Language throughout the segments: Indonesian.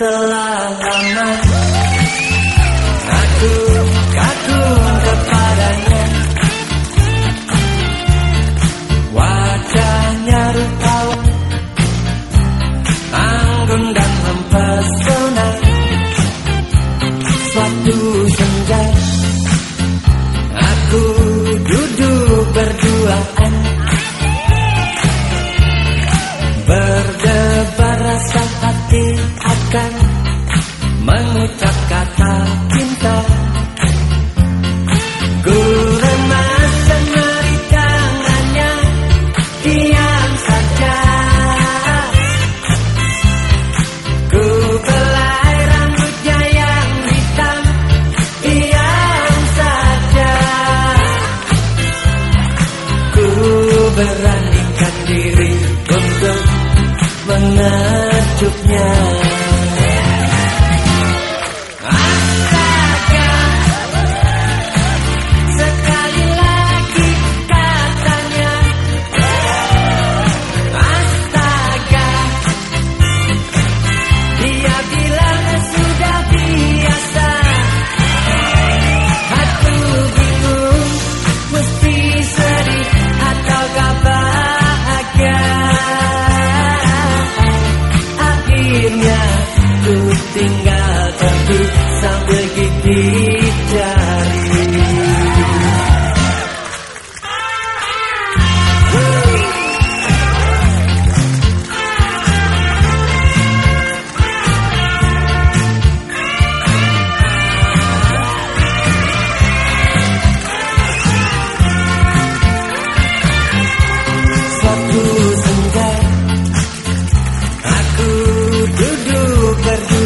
selama aku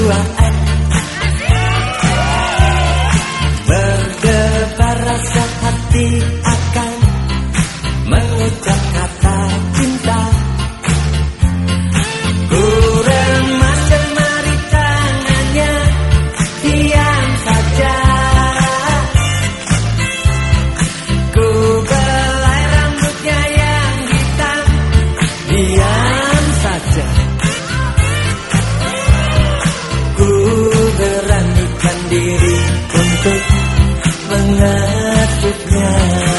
berduaan Berdebar rasa hati akan Mengucap kata cinta. yeah.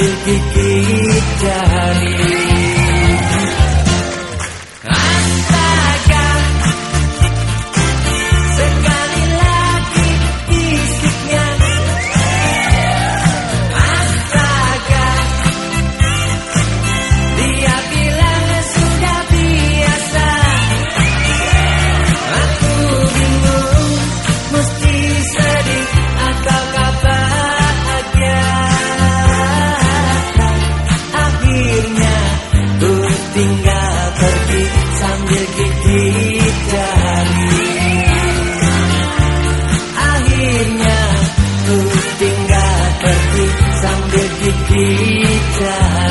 digigit jari. sambil gigit jari Akhirnya ku tinggal pergi sambil gigit jari